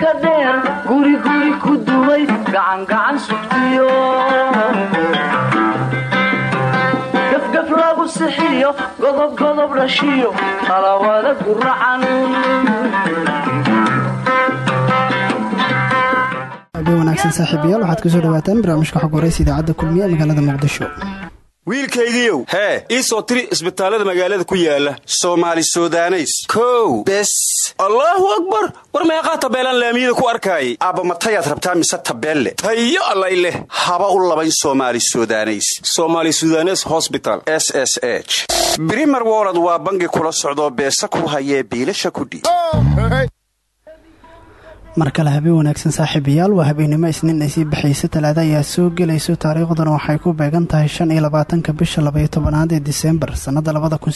ka dheer guriguri ku duway gacangacan sugtiyo gafgaf lagu sixiyo godobgodob dhashiyo talawada guracan wanaagsan saaxiibayaal waxaad ku soo dhawaataan barnaamijka xog horeysa idaacadda kulmiye magaalada muqdisho wiilkaygiiow hee ii soo tiri isbitaallada magaalada ku yaalla soomaali sudaneys. Kow. Bes. Allaahu akbar! War meeqaa tabeelaan laamiyada ku arkaayay aabba matayaad rabtaa mise tabeelle? Tayo allay leh. Haba u labayn soomaali sudaneys. Somaali sudanes hosbital s s h. Brimer wolod waa bangi kula socdoo beesa ku hayee biilasha kudhiib mar kale habeen wanaagsan saaxiibayaal waa habeennimo isniin ay sii baxaysa. Talaada ayaa soo gelayso taariikhduna waxay ku beegan tahay shan iyo labaatanka bisha labaiyo tobanaad ee disembar sannada labada kun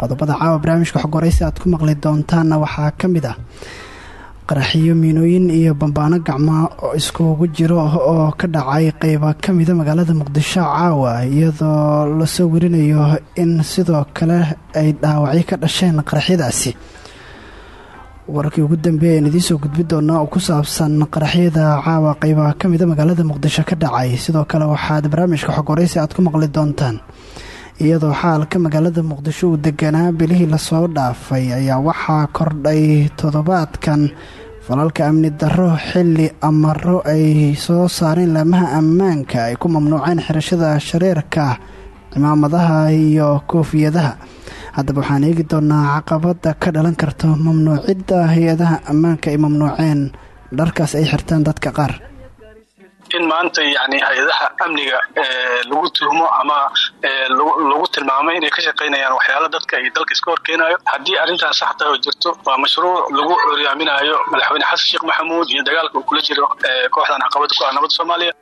qodobada caawa barnaamijka xogoraysi aad ku maqli doontaanna waxaa ka mid ah qaraxiyo miinooyin iyo bambaano gacma oo iskugu jiro oo ka dhacay qeyba ka mida magaalada muqdisho caawa iyadoo la soo warinayo in sidoo kale ay dhaawacyo ka dhasheen qaraxyadaasi wararkii ugu dambeeya aan idiin soo gudbi doona oo ku saabsan qaraxyada caawa qeybaha ka mida magaalada muqdisho ka dhacay. Sidoo kale waxaad barnaamijka xog horeysi aad ku maqli doontaan. Iyadoo xaalka magaalada muqdisho uu deganaa bilihii la soo dhaafay ayaa waxaa kordhay toddobaadkan. Falalka amni darro xilli amaro ay soo saareen laamaha ammaanka ay ku mamnuuceen xirashada shareerka cimaamadaha iyo koofiyadaha haddaba waxaan eegi doonaa caqabada ka dhalan karta mamnuucidda hay'adaha ammaanka ay mamnuuceen. Dharkaas ay xirtaan dadka qaar. In maanta yani hay'adaha amniga lagu tuhmo ama lagu tilmaamo inay ka shaqaynayaan waxyaala dadka iyo dalka iska horkeenayo haddii arrintaas sax tahay oo jirto waa mashruuc lagu horyaaminayo madaxweyne xasan sheekh maxamuud iyo dagaalka uu kula jiro kooxdan caqabada ku ah nabadda soomaaliya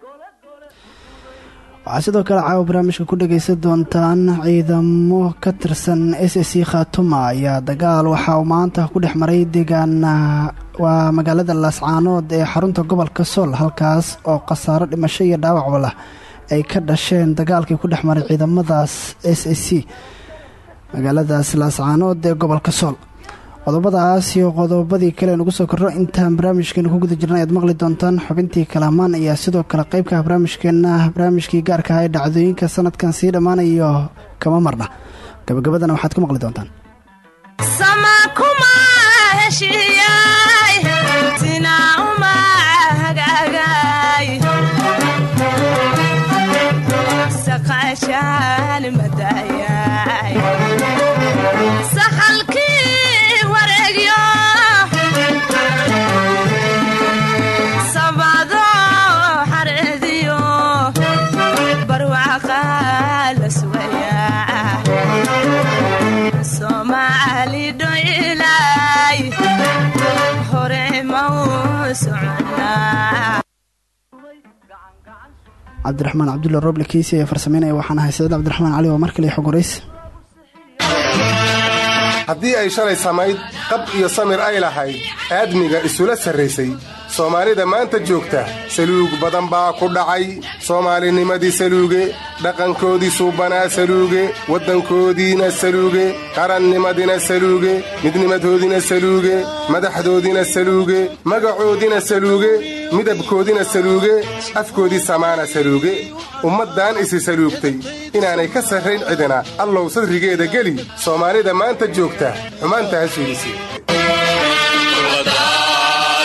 waxaa sidoo kale caawa barnaamijka ku dhagaysan doontaan ciidamo ka tirsan s c khatuma ayaa dagaal. Waxa uu maanta ku dhex maray deegaana waa magaalada laascaanood ee xarunta gobolka sool halkaas oo khasaaro dhimasho iyo dhaawacba lah ay ka dhasheen dagaalkii ku dhex maray ciidamadaas s c magaaladaas laascaanood ee gobolka sool qodobadaas iyo qodobadii kale nugu soo korro intaan barnaamijkeena ku guda jirna ayaad maqli doontaan xubintii kalamaan ayaa sidoo kale qaybka barnaamijkeena barnaamijkii gaarka ah ee dhacdooyinka sanadkan sii dhammaanayo kama marna gabagabadana waxaad ku maqli doontaan cabdiraxmaan cabdulla roble kiisi ee farsameynaya waxaan ahay saciid cabdiraxmaan cali oo mar kale xog ay shalay samayd qab iyo samir ay lahayd aadmiga isula sarraysay soomaalida maanta joogta saluug badan baa ku dhacay. Soomaalinimadii saluuge dhaqankoodii suubanaa saluuge waddankoodiina saluuge qarannimadina saluuge midnimadoodina saluuge madaxdoodina saluuge magacoodina saluuge midabkoodina saluuge afkoodii samaana saluuge. Ummaddan isi saluugtay inaanay ka sarrayn cidina allow sadrigeeda geli. Soomaalida maanta joogta xumaanta ha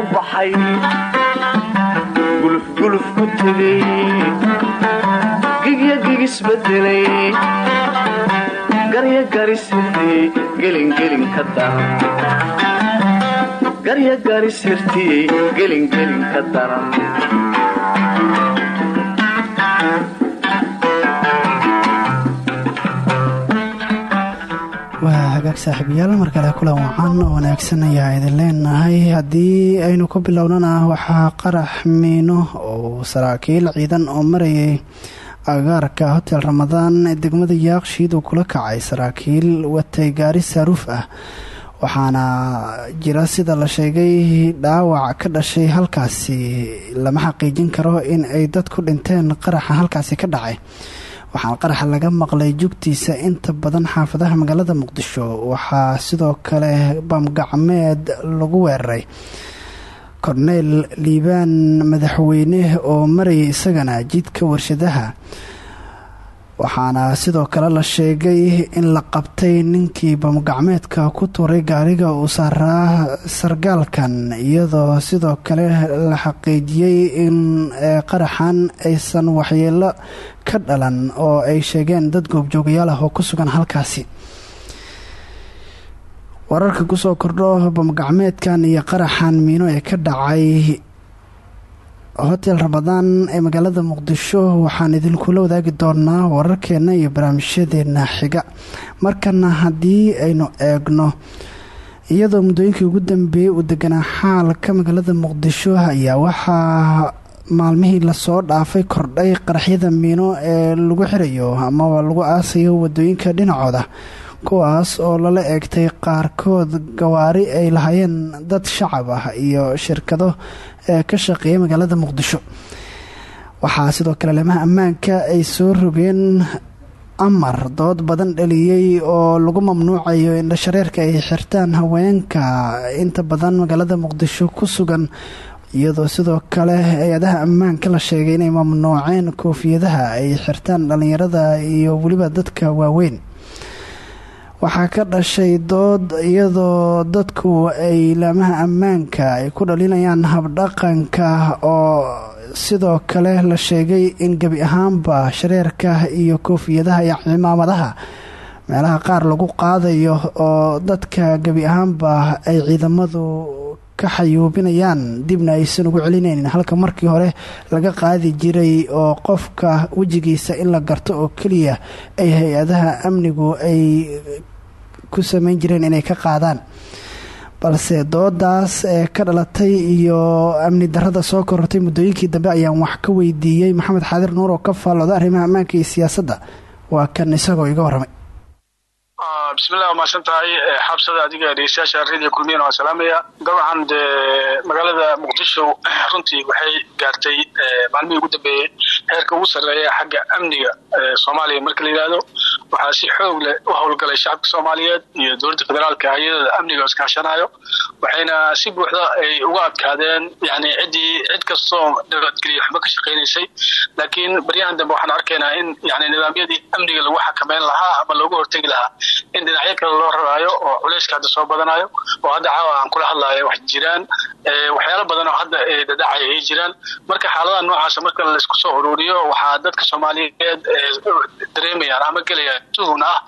u baxay gulufguluf ku tegay gigya gigisbedelay garya garisirtiyey gelingelin ka daran hagaag saaxiibayaal mar kale kulan wacan oo wanaagsan ayaa idin leenahay. Haddii aynu ku bilownana waxaa qarax miino oo saraakiil ciidan oo marayay agaarka hotel ramadaan ee degmada yaaqshiid uu kula kacay saraakiil watay gaari saaruuf ah waxaana jira sida la sheegay dhaawac ka dhashay halkaasi lama xaqiijin karo in ay dad ku dhinteen qaraxa halkaasi ka dhacay waxaana qaraxa laga maqlay jugtiisa inta badan xaafadaha magaalada muqdisho. Waxaa sidoo kale bamgacmeed lagu weeraray. Korneyl liibaan madaxweyne oo marayay isagana jidka warshadaha waxaana sidoo kale la sheegay in la qabtay ninkii bamgacmeedka ku tuuray gaariga uu saaraa sargaalkan iyadoo sidoo kale la xaqiijiyey in qaraxan aysan waxyeelo ka dhalan oo ay sheegeen dad goobjoogayaal ah oo ku sugan halkaasi. Wararka ku soo kordho bamgacmeedkan iyo qaraxan miino ee ka dhacay hotel ramadaan ee magaalada muqdisho waxaan idinkula wadaagi doonaa wararkeena iyo barnaamijyadeena xiga. Markana haddii aynu eegno iyadoo muddooyinkii ugu dambeeyey uu deganaa xaalka magaalada muqdisho ayaa waxaa maalmihii la soo dhaafay kordhay qaraxyada miino ee lagu xirayo amaba lagu aasayo waddooyinka dhinacooda kuwaas oo lala eegtay qaarkood gawaari ay lahaayeen dad shacab ah iyo shirkado ee ka shaqeeya magaalada muqdisho. Waxaa sidoo kale lemaha ammaanka ay soo rogeen amar dood badan dhaliyey oo lagu mamnuucayo in dhashareerka ay xirtaan haweenka inta badan magaalada muqdisho ku sugan iyadoo sidoo kale hay'adaha ammaanka la sheegay inay mamnuuceen koofiyadaha ay xirtaan dhallinyarada iyo weliba dadka waaweyn waxaa ka dhashay dood iyadoo dadku ay laamaha ammaanka ay ku dhalinayaan habdhaqanka oo sidoo kale la sheegay in gebi ahaanba shareerka iyo koofiyadaha iyo cimaamadaha meelaha qaar lagu qaadayo oo dadka gebi ahaanba ay ciidamadu ka xayuubinayaan. Dibna aysan ugu celinaynin. Halka markii hore laga qaadi jiray oo qofka wejigiisa in la garto oo keliya ay hay'adaha amnigu ay ku sameyn jireen inay ka qaadaan. Balse doodaas ee ka dhalatay iyo amni darada soo korortay muddooyinkii dambe ayaan wax ka weydiiyey. Maxamed xaadir nuur oo ka faallooda arrimaha ammaanka iyo siyaasadda. Waa kan isagoo iga warramay bismillah waa mahadsan tahay? Xabsada adiga dhegeystayaasha radio kulmiyan waa salaamaya. Dabcan dee magaalada muqdisho runtii waxay gaartay maalmihii ugu dambeeyey heerka ugu sarreeya xagga amniga soomaaliya. Marka la yidhaahdo waxaa si xoog leh u howlgalay shacabka soomaaliyeed iyo dowladda federaalka hay'adada amniga iskaashanayo waxayna si buuxda ay uga adkaadeen yani ciddii cid kastoo nabadgeliya waxba ka shaqaynaysay laakiin baryahan dambe waxaan arkaynaa in yani nidaamyadii amniga lagu xakameyn lahaa ama loogu hortegi lahaa in dhinacyo kale loo raraayo oo culeyska hadda soo badanayo oo hadda caawa aan kula hadlaayo wax jiraan waxyaalo badan oo hadda dadacaya ay jiraan. Marka xaaladaha noocaasa marka la isku soo ururiyo waxaa dadka soomaaliyeed dareemayaan ama gelayaan tuhun ah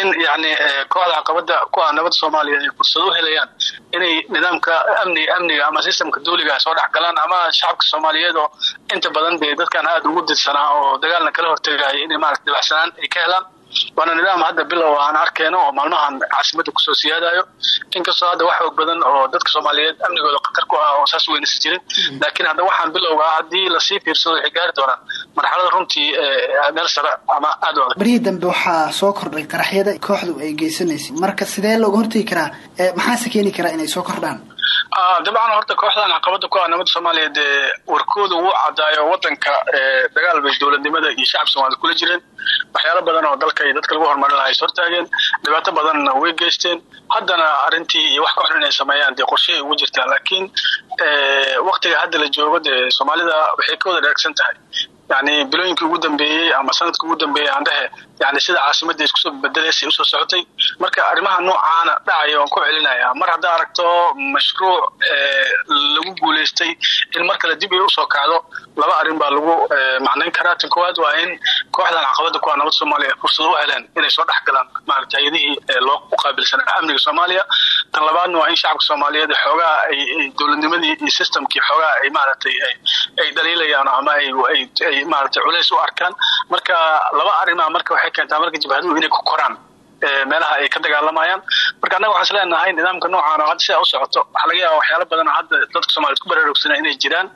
in yani kooxda caqabada kuwa nabadda soomaaliya ay fursad helayaan inay nidaamka amni amniga ama sistamka dawliga soo dhex galaan ama shacabka soomaaliyeed oo inta badan dee dadkan aada ugu didsanaa oo dagaalna kala hortegaya inay maarata dabacsanaan ay ka helaan waana nidaam hadda bilow aan arkeyno oo maalmahan caasimada ku soo siyaadayo inkastoo hadda wax xoog badan oo dadka soomaaliyeed amnigooda khatar ku ah oo saas weynasi jirin. Laakiin hadda waxaan bilowga ah haddii la sii fiirsado waxay gaari doonaan marxalada runtii meel sare ama aad u adag barihii dambe waxaa soo kordhay qaraxyada kooxdu ay geysanaysay marka sidee looga hortegi karaa? Maxaase keeni karaa inay soo kordhaan dabcan horta kooxdan caqabada ku ah nabadda soomaaliyeed warkooda wuu cadaayo wadanka dagaal bay dowladnimada iyo shacabka soomaaliyed kula jireen. Waxyaalo badan oo dalka iyo dadka lagu horumarin lahaa is hortaageen dhibaato badanna way geysteen. Haddana arrintii iyo wax ka xun inay sameeyaan dee qorsheay ugu jirtaa laakiin waktiga hadda la joogo dee soomaalida waxay ka wada dhaagsan tahay yani bilooyinkii ugu dambeeyey ama sannadkii ugu dambeeyey aan dhehe yani sida caasimadda iskusoo bedelaysay u soo socotay. Marka arrimaha noocaana dhacaya waan ku celinaya mar haddaa aragto mashruuc lagu guulaystay in mar kale dib ay u soo kacdo laba arrin baa lagu macnayn karaa. Tan koowaad waa in kooxdan caqabada kuwa nabad soomaaliya fursad u heleen inay soo dhex galaan maarata hay'adihii loo qaabilsanaa amniga soomaaliya tan labaadna waa in shacabka soomaaliyeed xoogaa ay dowladnimadii iyo systemkii xoogaa ay maaragtay ay dhaliilayaan ama ay maaragtay culays u arkaan. Marka laba arrimaa marka waxay keentaa marka jabhaduhu inay ku koraan meelaha ay ka dagaalamayaan. Marka annaga waxaan is leenahay nidaamka noocan oo hadda sidaa u socoto waxaa laga yaaba waxyaala badan hadda dadka soomaliyeed ku baraarugsanaa inay jiraan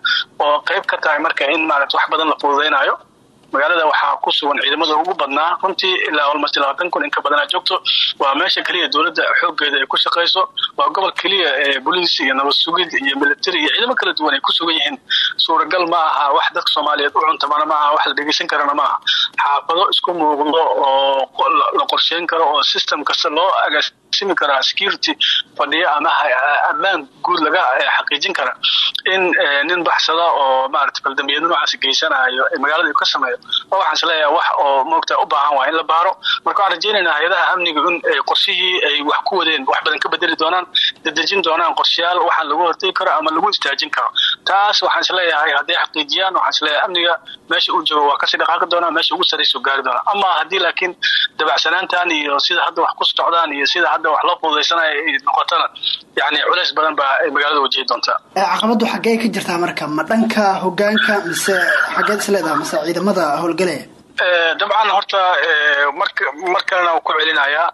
oo qayb ka tahay marka in maarata wax badan la fududaynayo magaalada waxaa ku sugan ciidamada ugu badnaa. Runtii ilaa almost labaatan kun in ka badanaa joogto waa meesha keliya dowladda xoogeeda ay ku shaqayso waa gobol keliya ee boliis iyo nabad sugid iyo military iyo ciidamo kala duwan ay ku sugan yihiin. Suuragal ma aha wax dadka soomaaliyeed u cuntamana ma aha wax la dhegeysan karana ma aha. Xaafado isku muuqdo oo la qorsheyn karo oo system kasta loo agaasimi karaa security fadhiyo ama ammaan guud laga xaqiijin kara in nin baxsada oo maarata faldambiyada noocaas geysanayo magaalada ka sameeyo. Oo waxaan is leeyahay wax oo moogta u baahan waa in la baaro. Marka waxaan rajaynaynaa hay'adaha amniga in qorshihii ay wax ku wadeen wax badan ka bedeli doonaan dedejin doonaan qorshayaal waxaan lagu hortegi karo ama lagu istaajin karo taas waxaan is leeyahay hadday xaqiijiyaan waxaan is leeyahay amniga meesha uu joogo waa ka sii dhaqaaqi doonaa meesha ugu sarraysa gaari doonaa. Ama haddii laakiin dabacsanaantan iyo sida hadda wax ku socdaan iyo sida hadda wax loo fududaysanayo ay noqotona yani culays badan baa magaalada wajihi doontaa. Caqabadu xaggee ka jirtaa marka? Ma dhanka hogaanka mise xaggeed isleedaha mise ciidamada howlgalaya dabcan horta marka mar kalena ku celinayaa.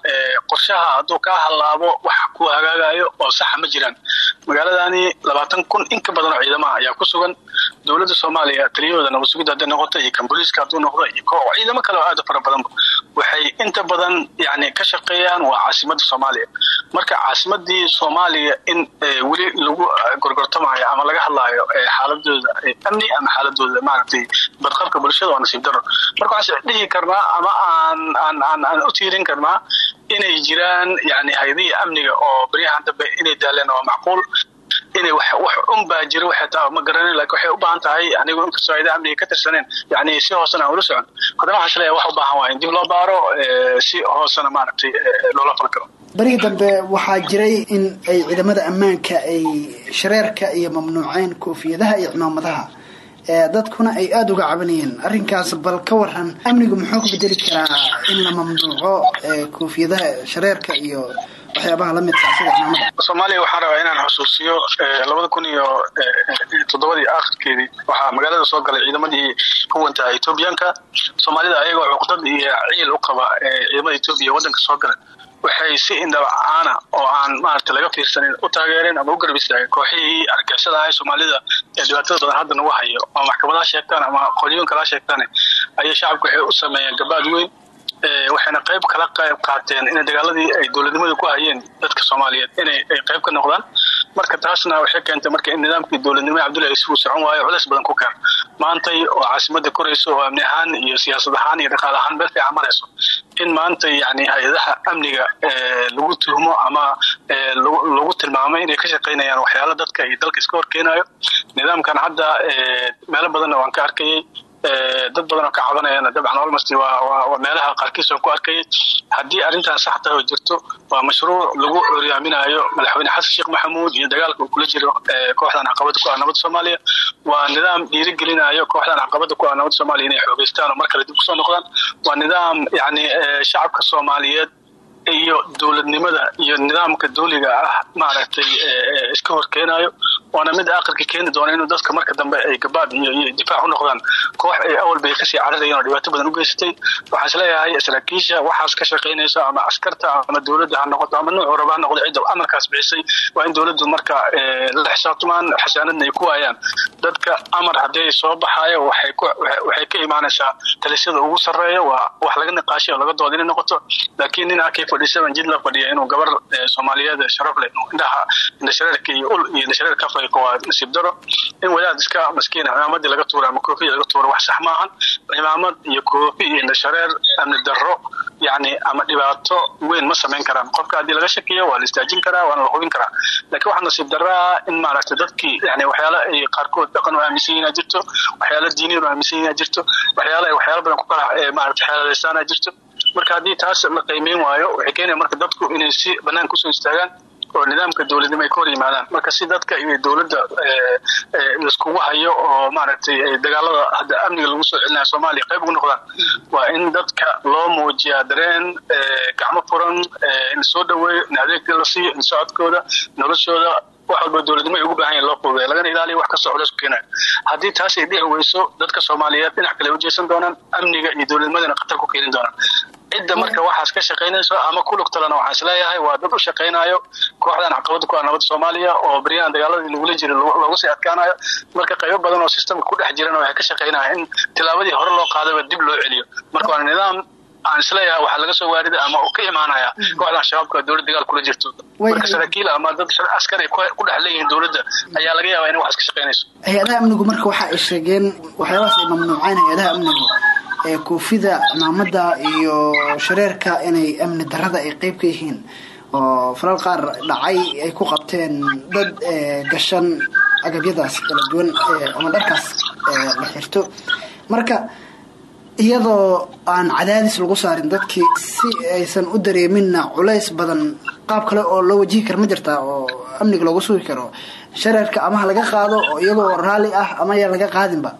Qorshaha hadduu kaa hallaabo wax ku hagaagayo oo saxa ma jiraan. Magaaladani labaatan kun in ka badan oo ciidamaha ayaa ku sugan dowladda soomaaliya taliyahooda nabad sugidda hadday noqoto iyo kan booliiska noqdo iyo ciidamo kale oo aad u fara badanba waxay inta badan yani ka shaqeeyaan waa caasimadda soomaaliya. Marka caasimadii soomaaliya in weli lagu gorgortamayo ama laga hadlaayo xaaladooda amni ama xaaladooda maaragtay badqabka bulshada waa nasiib daro marka waxaan dhihi karnaa ama aan aan u tiirin karnaa inay jiraan yani hay'adihii amniga oo baryahan dambe inay daaleen waa macquul inay wax wax un baa jira waxay taa ma garanin laakiin waxay u baahan tahay anigu inkastoo hayada amniga ka tirsaneen yani si hoosena aan ula socon. Haddana waxaan is leeyahay wax u baahan waa in dib loo baaro si hoosena maaragtay loola falgalo berigii dambe waxaa jiray in ay ciidamada ammaanka ay shareerka iyo mamnuuceen koofiyadaha iyo cimaamadaha dadkuna ay aada uga cabanayeen. Arrinkaas bal ka waran amnigu muxuu ku bedeli karaa in la mamnuuco koofiyadaha shareerka iyo waxyaabaha la midka sida cimaamada soomaaliya waxaan rabaa inaan xusuusiyo labada kun iyo toddobadii akhirkeedii. Waxaa magaalada soo galay ciidamadii kuwanta etoobiyaanka soomaalida ayagoo cuqdad iyo ciil u qaba ciidamada etoobiya waddanka soo galay. Waxay si indhabacaana oo aan maarata laga fiirsanin u taageereen ama u garab istaageen kooxihii argixisada ahay soomaalida ee dhibaatada badan hadda nagu hayo. Ama maxkamadaha sheegtaan ama qolyoyin kala sheegtaan ayay shacabku waxay u sameeyeen gabaad weyn waxayna qayb kala qayb qaateen inay dagaaladii ay dowladnimada ku hayeen dadka soomaaliyeed inay ay qayb ka noqdaan. Marka taasna waxay keentay marka in nidaamkii dowladnimada cabdullahi isugu socon waayo culays badan ku keen maantay oo caasimada korayso oo amni ahaan iyo siyaasad ahaan iyo dhaqaale ahaan meel fiican marayso. In maanta yani hay'adaha amniga lagu tuhmo ama lagu tilmaamay inay ka shaqaynayaan waxyaala dadka iyo dalka iska horkeenayo. Nidaamkan hadda meelo badanna waan ka arkayay dad badan oo ka cabanayana dabcan almost waa meelaha qaarkiis aan ku arkayay. Haddii arrintan sax tahay oo jirto waa mashruuc lagu curyaaminayo madaxweyne xasan sheekh maxamuud iyo dagaalka uu kula jiro kooxdan caqabada ku ah nabadda soomaaliya. Waa nidaam dhiirigelinayo kooxdan caqabada ku ah nabadda soomaaliya inay xoogeystaan oo mar kale dib ku soo noqdaan. Waa nidaam yani shacabka soomaaliyeed iyo dowladnimada iyo nidaamka dawliga ah maaragtay iska horkeenayo waana mid aakhirka keeni doona inuu dadka marka dambe ay gabaad iyo difaac u noqdaan. Koox ay awal bay ka sii cararayeen oo dhibaato badan u geysatay waxaan is leeyahay saraakiisha waxaas ka shaqaynaysa ama askarta ama dowladda ha noqoto ama nuucu raba noqdo cidda amarkaas bixisay waa in dowladdu marka la xisaabtamaan xasaanadna ay ku waayaan. Dadka amar haddii soo baxaayo waxay ka imaanaysaa talisada ugu sarreeya. Waa wax laga niqaashay laga dooda inay noqoto. Laakiin nin akay fadhiisaban jid la fadhiya inuu gabar soomaaliyeed sharaf leh indhaha indhashareerka ul iyo indhashareer fiiqo waa nasiib daro in wadaad iska maskiina cimaamadii laga tuuro ama koofiya laga tuuro wax sax maahan cimaamad iyo koofi iyo indhashareer amni darro yani ama dhibaato weyn ma samayn karaan. Qofka haddii laga shakiyo waa la istaajin karaa waana la hubin karaa. Laakiin waxaa nasiib daraa in maaragtay dadkii yani waxyaala ay qaarkood dhaqan u aaminsan yihiin jirto waxyaala diiniyan u aaminsan yihiin jirto waxyaala ay waxyaala badan ku kala maaragtay xeeladaystaan jirto. Marka haddii taas la qiimeyn waayo waxay keenaya marka dadku inay si bannaan ku soo istaagaan oo nidaamka dowladnimo ay ka hor yimaadaan. Marka si dadka iyo dowladda laiskugu hayo oo maaragtay dagaalada hadda amniga lagu soo celinaya soomaaliya qayb ugu noqdaan waa in dadka loo muujiyaa dareen gacmo furan in soo dhaweeyo in adeegga la siiyo in socodkooda noloshooda wax walba dowladnimo ay ugu baahan yahin loo fududeya lagana ilaaliyo wax kastoo culays ku keenayo haddii taas ay dhici weyso dadka soomaaliyeed dhinac kale ujeesan doonaan amniga iyo dowladnimadana khatar ku keenin doonaan cidda marka waxaas ka shaqaynayso ama ku lugtalana waxaan is leeyahay waa dad u shaqaynayo kooxdan caqabada ku ah nabadda soomaaliya oo beryahan dagaaladii lagula jira loogu sii adkaanayo. Marka qaybo badan oo systemka ku dhex jirana waxay ka shaqaynaya in tilaabadii hore loo qaadaba dib loo celiyo. Marka waa nidaam aan is leeyahay waxaa laga soo waarida ama uu ka imaanaya kooxdan shabaabka dowlad dagaal kula jirto. Marka saraakiil ama dad askar ay ku dhex leeyihiin dowladda ayaa laga yaabaa inay waxaas ka shaqaynayso. Hay'adaha amnigu marka waxa ay sheegeen waxyaabahaas ay mamnuuceen hay'adaha amnigu koofida cimaamada iyo shareerka inay amni darada ay qeyb ka yihiin oo falal qaar dhacay ay ku qabteen dad gashan agabyadaas kala duwan ama dharkaas la xirto. Marka iyadoo aan cadaadis lagu saarin dadkii si aysan u dareeminna culays badan qaab kale oo loo wajihi kara ma jirtaa oo amniga loogu sugi karo shareerka ama ha laga qaado oo iyagoo raalli ah ama yaa laga qaadinba?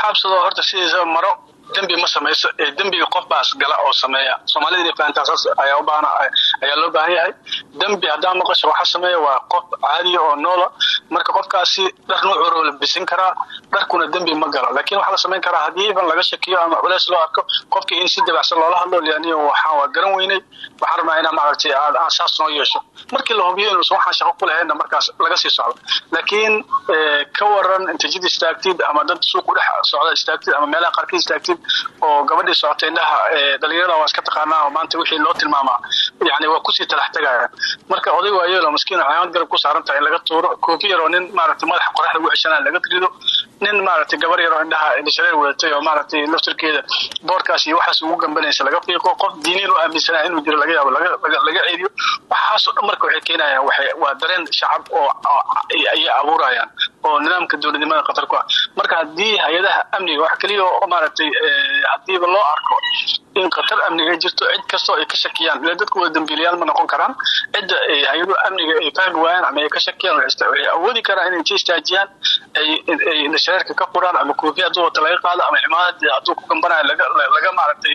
Xaabsadoo horta sidiisa maro dembi ma samayso ee dembiga qof baas gala oo sameeya. Soomaalida saas ayaa loo baahan yahay. Dembi haddaa maqasho waxa sameeya waa qof caadiya oo noola. Marka qofkaasi dhar nuucuro la bisin karaa dharkuna dembi ma galo. Laakiin waxaa la samayn karaa haddii iban laga shakiyo ama culeys loo arko qofkii in si dabacsan loola hadlo lianiyo waxaan waa garan weynay waxaan rabnaa inaa maaragtay aan saas noo yeesho. Markii la hubiyo inuusan waxaan shaqo ku lahaynna markaas laga sii socdo. Laakiin ka waran intijid istaagtid ama dad suuq u dhex socda istaagtid ama meelaha qaarkii istaagtid oo gabadhii socotay indhaha dhalinyarada waa iska taqaanaa maanta wixii loo tilmaamaa yani waa ku sii talax tegaya marka oday waayeelo maskiin calaamad garab ku saaran in laga tuuro koofi yar oo nin maaragtay madaxa qoraxda ugu ceshanaa laga rido nin maaragtay gabar yar oo indhaha indhashareer wadatay oo maaragtay laftarkeeda boorkaas iyo waxaas ugu gambanaysa laga fiiqo qof diiniin u aaminsanaa inuu jiro laga yaabo laga ceediyo waxaasoo dhan marka waxay keenayaan waa dareen shacab oo ayay abuurayaan oo nidaamka dowladnimada khatar ku ah marka haddii hay'adaha amniga wax keliya oo maaragtay hadiiba loo arko in khatar amniga jirto cid kastoo ay ka shakiyaan. Ila dadku wada dambiilayaal ma noqon karaan. Cidda hay'adu amniga ay fahmi waayaan ama ay ka shakiyaan waxay awoodi karaan inay istaajiyaan ay indhashareerka ka furaan ama koofi hadduu wata laga qaado ama cimaamad hadduu ku gambanayo laga maaragtay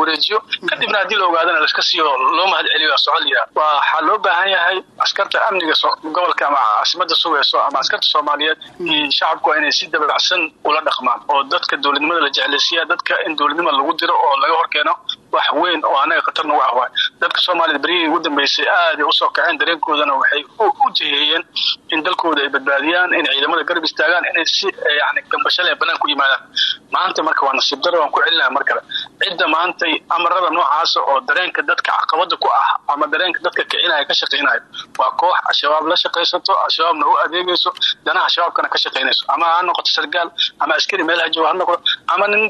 wareejiyo. Kadibna haddii la ogaadana laska siiyo loo mahad celiyo socod yira waxaa loo baahan yahay askarta amniga gobolka ama caasimada sugayso ama askarta soomaaliyeed iyo shacabku inay si dabacsan ula dhaqmaan oo dadka dowladnimada la jeclaysiiya dadka in dowladnima lagu diro oo laga horkeeno wax weyn oo anaga khatar nagu ah waay dadka soomaaliyed beryihii ugu dambeysay aaday u soo kaceen dareenkoodana waxay u jiheeyeen in dalkooda ay badbaadiyaan in ciidamada garab istaagaan inay si yani gambashale banaan ku yimaadaan. Maanta marka waa nasiib daro waan ku celinaya mar cidda maantay amarada noocaasa oo dareenka dadka caqabada ku ah ama dareenka dadka kicinaya ka shaqaynayo waa koox al-shabaab la shaqaysato al-shabaabna u adeegayso danaha al-shabaabkana ka shaqaynayso ama ha noqoto sargaal ama askari jooga ha noqdo ama nin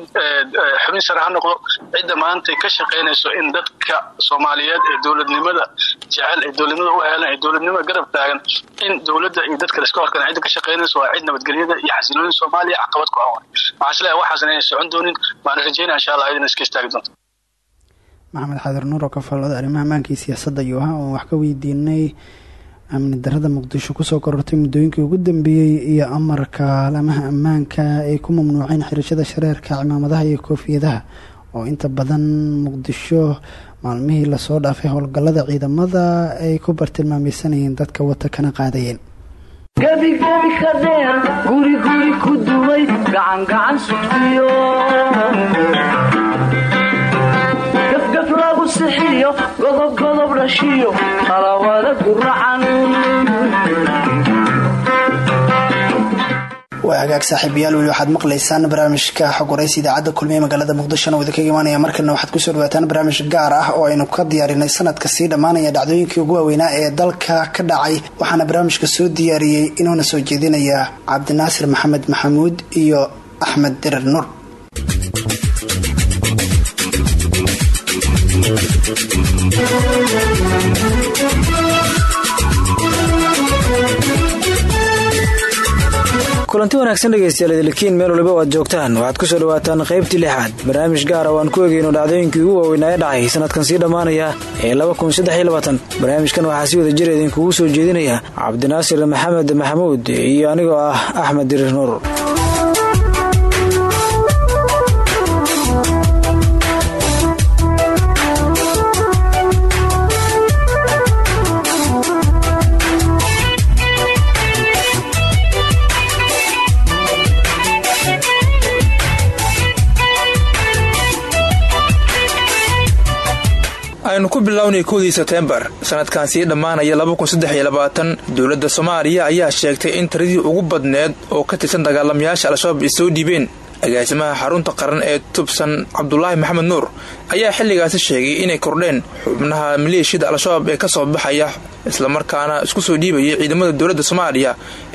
xubin sare ha noqdo. Cidda maantay ka shaqaynayso in dadka soomaaliyeed ee dowladnimada jecel ee dowladnimada u helan ee dowladnimada garab taagan in dowladda iyo dadka laska horkana cidda ka shaqaynayso waa cid nabadgelyada iyo xasiloonida soomaaliya caqabad ku ah. Waxaan is leeyahay waxaasna socon doonin waana rajeynaya insha allah idin iska istaagi maxamed xadir nuur oo ka faallada arrimaha ammaanka iyo siyaasadda ayuu ahaa oon wax ka weydiinay amni darada muqdisho ku soo korortay muddooyinkii ugu dambeeyey iyo amarka alamaha ammaanka ay ku mamnuuceen xirashada shareerka cimaamadaha iyo koofiyadaha oo inta badan muqdisho maalmihii la soo dhaafay howlgallada ciidamada ay ku bartilmaameysanayeen dadka wata kana qaadayeen. Gebigebi ka dheer guriguri ku duway gacangacan sugtiyo. Gafgaf lagu sixiyo godobgodob dhashiyo qalawada guracan waa hagaag saaxiibayaal weli waxaad maqlaysaan barnaamijka xog waraysi idaacadda kulmiye magaalada muqdishona oo idinkaga imaanaya. Markana waxaad ku soo dhawaataan barnaamij gaar ah oo aynu ka diyaarinay sanadka sii dhammaanaya dhacdooyinkii ugu waaweynaa ee dalka ka dhacay. Waxaana barnaamijka soo diyaariyey inuuna soo jeedinaya cabdinaasir maxamed maxamuud iyo axmed dirar nuur kulanti wanaagsan dhegeystayaal idilkiin meel waliba o aad joogtaan. Waxaad ku soo dhawaataan qaybtii lixaad. Barnaamij gaara oo aan ku egeyno dhacdooyinkii ugu waaweynaa ee dhacay sanadkan sii dhammaanaya ee barnaamijkan waxaa si wada jir idinkugu soo jeedinaya cabdinaasir maxamed maxamuud iyo anigoo ah axmed dirir nuur aynu ku bilownay kowdii seteembar sanadkan sii dhammaanaya dowladda soomaaliya ayaa sheegtay in tiradii ugu badneed oo ka tirsan dagaalamayaasha al-shabaab ay soo dhiibeen agaasimaha xarunta qaran ee tubsan cabdulaahi maxamed nuur ayaa xilligaasi sheegay inay kordheen xubnaha maleeshiyada al-shabaab ee ka soo baxaya islamarkaana isku soo dhiibayay ciidamada dowladda soomaaliya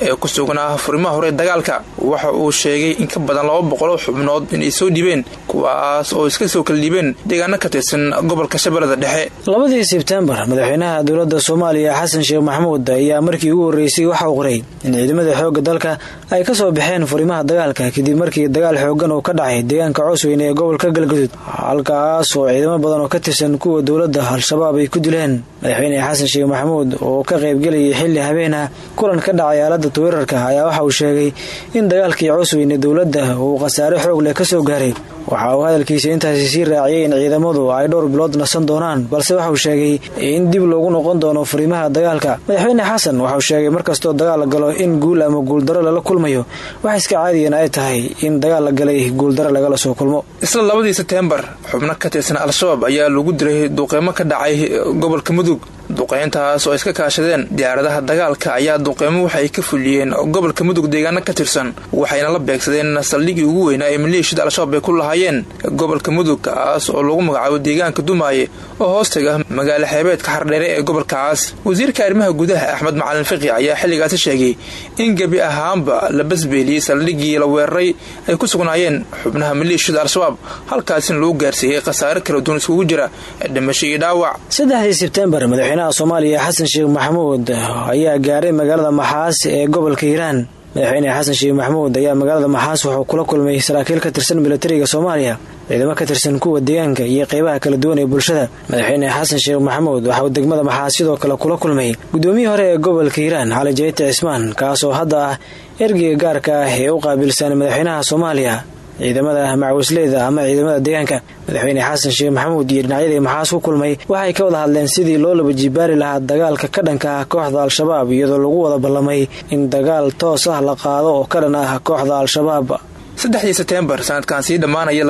ee ku sugnaa furimaha hore dagaalka. Waxa uu sheegay in ka badan laba boqoloo xubnood inay soo dhiibeen kuwaas oo iska soo kala dhiibeen deegaano ka tirsan gobolka shabeellada dhexe. Labadii sebtembar madaxweynaha dowladda soomaaliya xasan sheekh maxamuud ayaa markii ugu horreysay waxa uu qoray in ciidamada xoogga dalka ay ka soo baxeen furimaha dagaalka kadib markii dagaal xoogan uu ka dhacay deegaanka coosweyne ee gobolka galgaduud halkaas oo ciidamo badan oo ka tirsan kuwa dowladda al-shabaab ay ku dileen madaxweyne xasan sheekh maxamuud oo ka qaybgelayay xilli habeena kulan ka dhacay aalada twitter-ka ayaa waxa uu sheegay in dagaalkii coosweyne dowladda uu khasaare xoog leh ka soo gaaray. Waxa uu hadalkiisa intaasi sii raaciyay in ciidamadu ay dhowr bilood nasan doonaan balse waxa uu sheegay in dib loogu noqon doono furimaha dagaalka. Madaxweyne xasan waxa uu sheegay markastoo dagaal galo in guul ama guuldaro lala kulmayo wax iska caadiyan ay tahay in dagaal la galay guuldaro lagala soo kulmo. Isla labadii seteembar xubno ka tirsan al-shabaab ayaa lagu dilay duqeymo ka dhacay gobolka mudug duqeyntaas oo iska kaashadeen diyaaradaha dagaalka ayaa duqeymo waxay ka fuliyeen gobolka mudug deegaano ka tirsan waxayna la beegsadeen saldhigii ugu weynaa ee maleeshiyada al-shabaab ay ku lahaayeen. Gobolka mudug kaas oo lagu magacaabo deegaanka dumaaye oo hoostaga magaalo xeebeedka xardheere ee gobolkaas. Wasiirka arrimaha gudaha axmed macalin fiqi ayaa xilligaasi sheegay in gebi ahaanba la basbeeliyey saldhigii la weeraray ay ku sugnaayeen xubnaha maleeshiyada al-shabaab halkaasina lagu gaarsiiyey khasaare kala duwan iskugu jira dhimasho iyo dhaawac madaxweynaha soomaaliya xasan sheekh maxamuud ayaa gaaray magaalada maxaas ee gobolka hiiraan madaxweyne xasan sheekh maxamuud ayaa magaalada maxaas wuxuu kula kulmay saraakiil ka tirsan milatariga soomaaliya ciidamo ka tirsan kuwa deegaanka iyo qeybaha kala duwan ee bulshada madaxweyne xasan sheekh maxamuud waxauu degmada maxaas sidoo kale kula kulmay gudoomiyii hore ee gobolka hiiraan cali jayte cismaan kaasoo hadda ah ergeyga gaarka ah ee u qaabilsan madaxweynaha soomaaliya ciidamada macawisleyda ama ciidamada deegaanka madaxweyne xasan sheekh maxamuud iyo dhinacyadii maxaas ku kulmay? Waxay ka wada hadleen sidii loo laba jibaari lahaa dagaalka ka dhanka ah kooxda al-shabaab iyadoo lagu wada ballamay in dagaal toos ah la qaado oo ka dhan ah kooxda al-shabaab saddexdii seteembar sanadkan sii dhammaanaya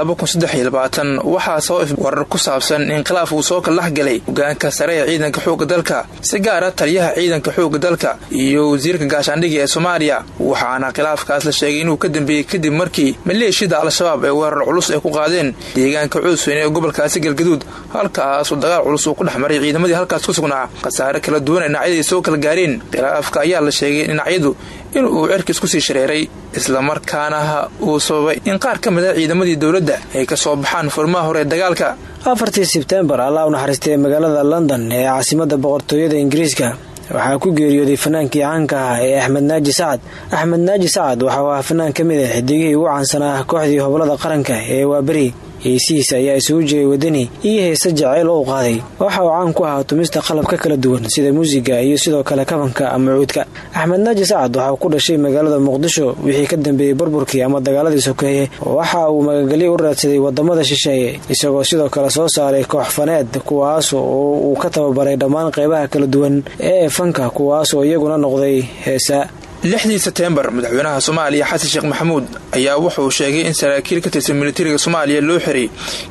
waxaa soo if warar ku saabsan in khilaaf uu soo kalax galay hogaanka sare ee ciidanka xoogga dalka si gaara taliyaha ciidanka xoogga dalka iyo wasiirka gaashaandhiga ee soomaaliya waxaana khilaafkaas la sheegay inuu ka dambeeyey kadib markii maleeshiyada al-shabaab ee weerar culus ay ku qaadeen deegaanka coosweyne ee gobolkaasi galgaduud halkaasuu dagaal culus uu ku dhex maray ciidamadii halkaas ku sugnaa. Khasaare kala duwan dhinacyadii soo kala gaareen khilaafka ayaa la sheegay dhinacyadu in uu cerkiis ku sii shareeray islamarkaana uu sababay in qaar ka mid a ciidamadii dowladda ay ka soo baxaan furmaha hore dagaalka. Afartii sebtembar allah u naxariistay magaalada london ee caasimadda boqortooyada ingiriiska waxaa ku geeriyooday fanaankii caanka ah ee axmed naaji sacad axmed naaji sacad waxa uu ahaa fanaan ka mid a xidigihii ugu caansanaa kooxdii hobolada qaranka ee waaberi heesihiisa ayaa isugu jiray wadani iyo heese jaceyl oo u qaaday. Waxa uu caan ku ahaa tumista qalabka kala duwan sida muusiga iyo sidoo kale kabanka ama cuudka. Axmed naaji sacad waxa uu ku dhashay magaalada muqdisho wixii ka dambeeyey burburkii ama dagaaladii sokeeye waxa uu magagelyo u raadsaday waddamada shisheeye isagoo sidoo kale soo saaray koox faneed kuwaas oo uu ka tababaray dhammaan qeybaha kala duwan ee fanka kuwaas oo iyaguna noqday heesa lixdii sebteembar madaxweynaha soomaaliya xasan sheekh maxamuud ayaa wuxuu sheegay in saraakiil ka tirsan militariga soomaaliya loo xiray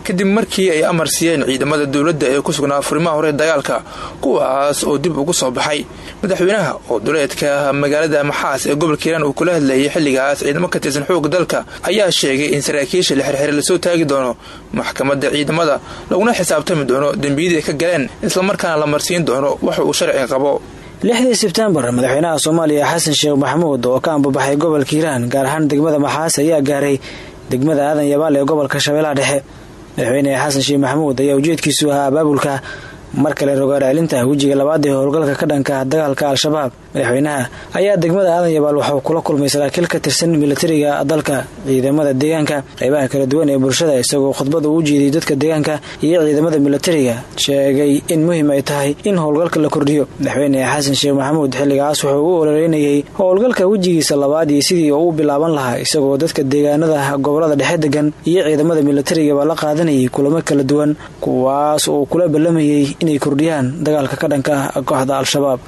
kadib markii ay amar siiyeen ciidamada dowladda ee ku sugnaa furimaha hore dagaalka kuwaas oo dib ugu soo baxay. Madaxweynaha oo duleedka magaalada maxaas ee gobolka hiiraan uu kula hadlayay xilligaas ciidamo ka tirsan xoogga dalka ayaa sheegay in saraakiisha la xirxiray la soo taagi doono. Maxkamadda ciidamada laguna xisaabtami doono dembiyadii ka galeen islamarkaana la marsiin doono waxa uu sharciga qabo lixdii sebtembar madaxweynaha soomaaliya xasan sheekh maxamuud oo ka ambabaxay gobolka hiiraan gaar ahaan degmada maxaas ayaa gaaray degmada aadan yabaal ee gobolka shabeellaha dhexe. Madaxweyne xasan sheekh maxamuud ayaa ujeedkiisu ahaa abaabulka mar kale rogaar celinta wejiga labaad ee howlgalka ka dhanka dagaalka al-shabaab madaxweynaha. Ayaa degmada aadan yabaal waxuu kula kulmay saraakiil ka tirsan militariga dalka ciidamada deegaanka qeybaha kala duwan ee bulshada isagoo khudbada u jeediyey dadka deegaanka iyo ciidamada militariga. Sheegay in muhiim ay tahay in howlgalka la kordhiyo. Madaxweyne xasan sheekh maxamuud xilligaas wuxuu u ololeynayay howlgalka wejigiisa labaad iyo sidii uu bilaaban lahaa isagoo dadka deegaanada gobollada dhexe degan iyo ciidamada militarigaba la qaadanayay kulamo kala duwan kuwaas uu kula ballamayay inay kordhiyaan dagaalka ka dhanka kooxda al-shabaab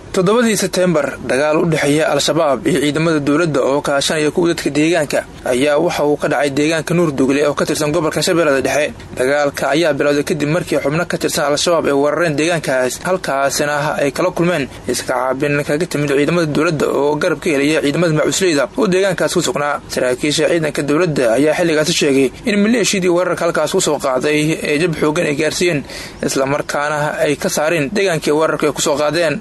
dagaal u dhexeeya al-shabaab iyo ciidamada dowladda oo kaashanaya kuwa dadka deegaanka ayaa waxa uu ka dhacay deegaanka nuurdugle oo ka tirsan gobolka shabeellada dhexe. Dagaalka ayaa bilowday kadib markii xubno ka tirsan al-shabaab ay weerareen deegaankaas halkaasina ay kala kulmeen. Iska caabin kaga timid ciidamada dowladda oo garab ka helaya ciidamada macusleyda oo deegaankaas ku sugnaa. Saraakiisha ciidanka dowladda ayaa xilligaasi sheegay in maleeshiyadii weerarka halkaas ku soo qaaday ee jab xoogan ay gaarsiiyeen islamarkaana ay ka saareen deegaankii weerarka ay ku soo qaadeen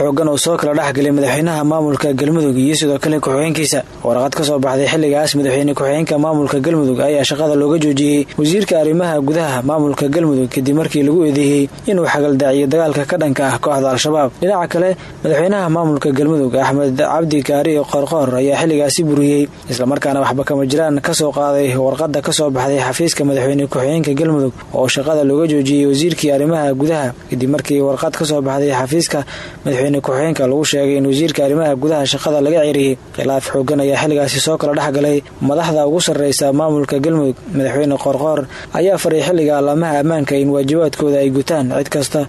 xoogan oo soo kala dhexgelay madaxweynaha maamulka galmudug iyo sidoo kale ku-xigeenkiisa. Waraqad ka soo baxday xilligaas madaxweyne ku-xigeenka maamulka galmudug ayaa shaqada looga joojiyey. Wasiirka arrimaha gudaha maamulka galmudug kadib markii lagu eedeeyey inuu xagaldaaciyay dagaalka ka dhanka ah kooxda al-shabaab. Dhinaca kale madaxweynaha maamulka galmudug axmed cabdi kaari qorqoor ayaa xilligaasi buriyey islamarkaana waxba kama jiraan ka soo qaaday warqada ka soo baxday xafiiska madaxweyne ku-xigeenka galmudug oo shaqada looga joojiyey wasiirkii arrimaha gudaha. Kadib markii warqad ka soo baxday xafiiska madaxweyne ku-xigeenka lagu sheegay in wasiirka arrimaha gudaha shaqada laga ceriyey khilaaf xoogan ayaa xilligaasi soo kala dhexgalay madaxda ugu sarreysa maamulka galmudug madaxweyne qorqoor ayaa faray xilliga allaamaha ammaanka in waajibaadkooda ay gutaan cid kasta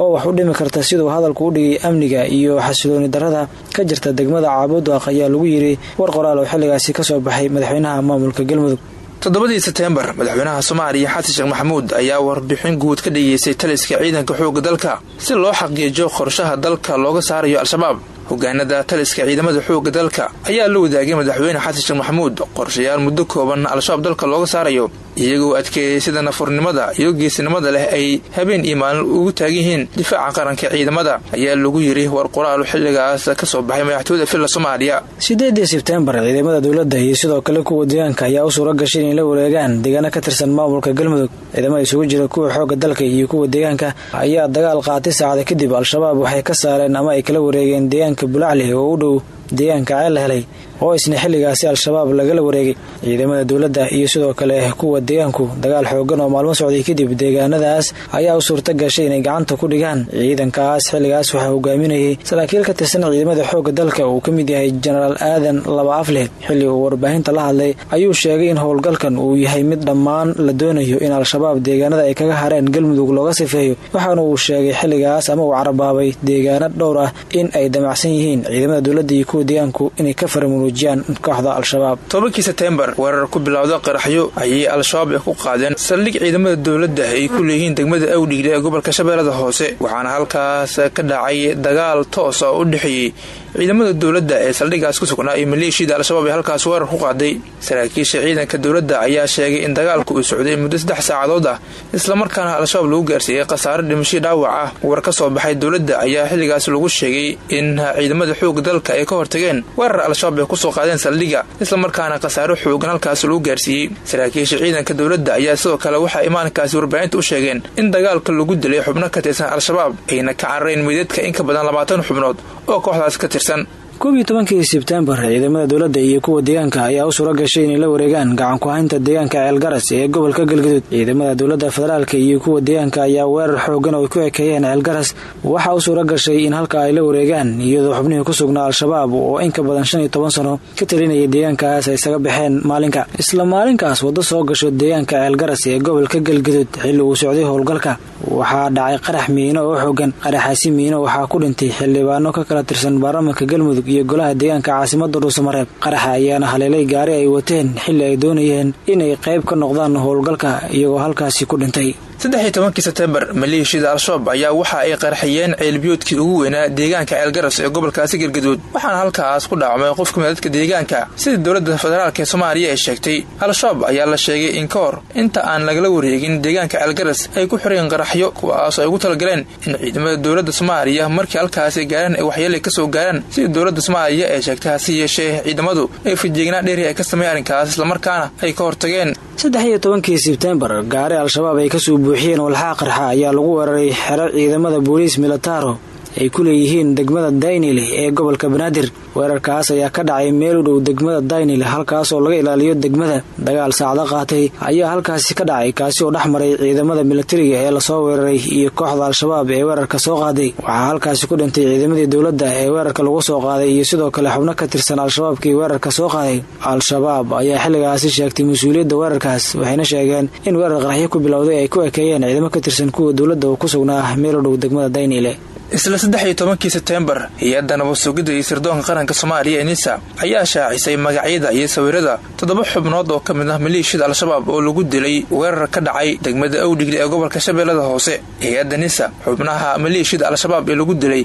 oo wax u dhimi karta siduu hadalku u dhigay amniga iyo xasilooni darada ka jirta degmada caabudaaq ayaa lagu yiri war qoraal oo xilligaasi ka soo baxay madaxweynaha maamulka galmudug toddobadii sebteembar madaxweynaha soomaaliya xasan sheekh maxamuud ayaa warbixin guud ka dhigeysay taliska ciidanka xoogga dalka. Si loo xaqiijiyo qorshaha dalka looga saarayo al-shabaab hogaanada taliska ciidamada xoogga dalka ayaa la wadaagay madaxweyne xasan sheekh maxamuud. Qorshayaal muddo kooban al-shabaab dalka looga saarayo iyagoo adkeeyay sida nafurnimada iyo geesinimada leh ay habeen iyo ugu taagan yihiin difaaca qaranka ciidamada ayaa lagu yiri war qoraal xilligaas ka soo baxay madaxtooyada filla soomaaliya. Sideedii sebteembar ciidamada dowladda iyo sidoo kale kuwa deegaanka ayaa u suura gashay inay la wareegaan deegaano ka tirsan maamulka galmudug. Ciidamada isugu jira kuwa xoogga dalka iyo kuwa deegaanka ayaa dagaal qaatay saacada kadib al-shabaab waxay ka saareen ama ay kala wareegeen deegaanka bulacli oo u dhow deegaanka ceel la helay oo isna xilligaasi al-shabaab lagala wareegay. Ciidamada dowladda iyo sidoo kale kuwa deegaanku dagaal xoogan oo maalmo socday kadib deegaanadaas ayaa u suurta gashay inay gacanta ku dhigaan. Ciidankaas xilligaas waxaa hogaaminayay saraakiil ka tirsan ciidamada xoogga dalka uu ka mid yahay jenaraal aadan laba afleed. Xilli uu warbaahinta la hadlay ayuu sheegay in howlgalkan uu yahay mid dhammaan la doonayo in al-shabaab deegaanada ay kaga hareen galmudug looga sifeeyo waxaana uu sheegay xilligaas ama uu carabaabay deegaano dhowr ah in ay damacsan yihiin. Ciidamada dowladda iyo kuwa deegaanku inay ka faramuruujiyaan kooxda al-shabaab. Tobankii sebteembar weerar ku bilowda qaraxyo ayay al-shabaab ay ku qaadeen saldhig ciidamada dowladda ay ku leeyihiin degmada awdhigle ee gobolka shabeellada hoose waxaana halkaas ka dhacay dagaal toos oo u dhexeeyey ciidamada dowladda ee saldhigaas ku sugnaa iyo maleeshiyada al-shabaab ee halkaas weerar ku qaaday saraakiisha ciidanka dowladda ayaa sheegay in dagaalku uu socday muddo saddex saacadood ah islamarkaana al-shabaab lagu gaarsiiyey khasaare dhimashii dhaawac ah. War ka soo baxay dowladda ayaa xilligaas lagu sheegay in ciidamada xoogga dalka ay ka hortageen weerar al-shabaab ay ku soo qaadeen saldhiga islamarkaana khasaaro xoogan halkaas lagu gaarsiiyey saraakiisha ciidanka dowladda ayaa sidoo kale waxaa imaankaasi warbaahinta u sheegeen in dagaalka lagu dilay xubno ka tirsan al-shabaab ayna ka carareen meydadka in ka badan labaatan xubnood oo kooxdaas ka tirsan wanaagsan koob iyo tobankii sebtembar ciidamada dowladda iyo kuwa deegaanka ayaa u suura gashay inay la wareegaan gacan ku-haynta deegaanka ceelgaras ee gobolka galgaduud ciidamada dowladda federaalka iyo kuwa deegaanka ayaa weerar xoogan oo ku ekeeyeen ceelgaras waxaa u suura gashay in halka ay la wareegaan iyadoo xubnihii ku sugnaa al-shabaab oo in ka badan shan iyo toban sano ka talinayay deegaankaas ay isaga baxeen maalinka. Isla maalinkaas waddo soo gasho deegaanka ceelgaras ee gobolka galgaduud xilli uu socday howlgalka. Waxaa dhacay qarax miino oo xoogan qaraxaasi miino waxaa ku dhintay xildhibaano ka kala tirsan baarlamaanka galmudug iyo golaha deegaanka caasimada dhuusamareeb qaraxa ayaana haleelay gaari ay wateen xilli ay doonayeen inay qayb ka noqdaan howlgalka iyagoo halkaasi ku dhintay saddexiy tobankii sebtembar maleeshiyada al-shabaab ayaa waxa ay qarxiyeen ceelbiyoodkii ugu weynaa deegaanka ceelgaras ee gobolkaasi galgaduud waxaana halkaas ku dhaacmay qof ka mid dadka deegaanka sida dowladda federaalk ee soomaaliya ay sheegtay. Al-shabaab ayaa la sheegay in ka hor inta aan lagala wareegin deegaanka ceelgaras ay ku xireen qaraxyo kuwaasoo ay ugu talagaleen in ciidamada dowladda soomaaliya markii halkaasi gaaraan ay waxyeelay ka soo gaaraan sida dowladda soomaaliya ay sheegtay hase yeeshee ciidamadu ay fijeegnaa dheeri ay ka sameeyeen arrinkaas islamarkaana ay ka hortageen saddex iyo tobankii sebtembar gaari al-shabaab ay ka soo buuxiyeen walxaa qarxa ayaa lagu weeraray xero ciidamada booliis militaro ay ku leeyihiin degmada daynil ee gobolka banaadir. Weerarkaas ayaa ka dhacay meel u dhow degmada daynil halkaasoo laga ilaaliyo degmada. Dagaal saacdo qaatay ayaa halkaasi ka dhacay kaasi oo dhex maray ciidamada militariga ee la soo weeraray iyo kooxda al-shabaab ee weerarka soo qaaday. Waxaa halkaasi ku dhintay ciidamadii dowladda ee weerarka lagu soo qaaday iyo sidoo kale xubno ka tirsan al-shabaabkii weerarka soo qaaday. Al-shabaab ayaa xilligaasi sheegtay mas'uuliyadda weerarkaas waxayna sheegeen in weerar qaraxyo ku bilowday ay ku ekeeyeen ciidamo ka tirsan kuwa dowladda oo ku sugnaa meel u dhow degmada daynile isla saddex iyo tobankii sebtembar hay'adda nabad iyo sirdoonka qaranka soomaaliya ee nisa ayaa shaacisay magacyada iyo sawirada toddoba xubnood oo ka mid ah maleeshiyada al-shabaab oo lagu dilay weerar ka dhacay degmada awdhigle ee gobolka shabeellada hoose. Hay'adda nisa xubnaha maleeshiyada al-shabaab ee lagu dilay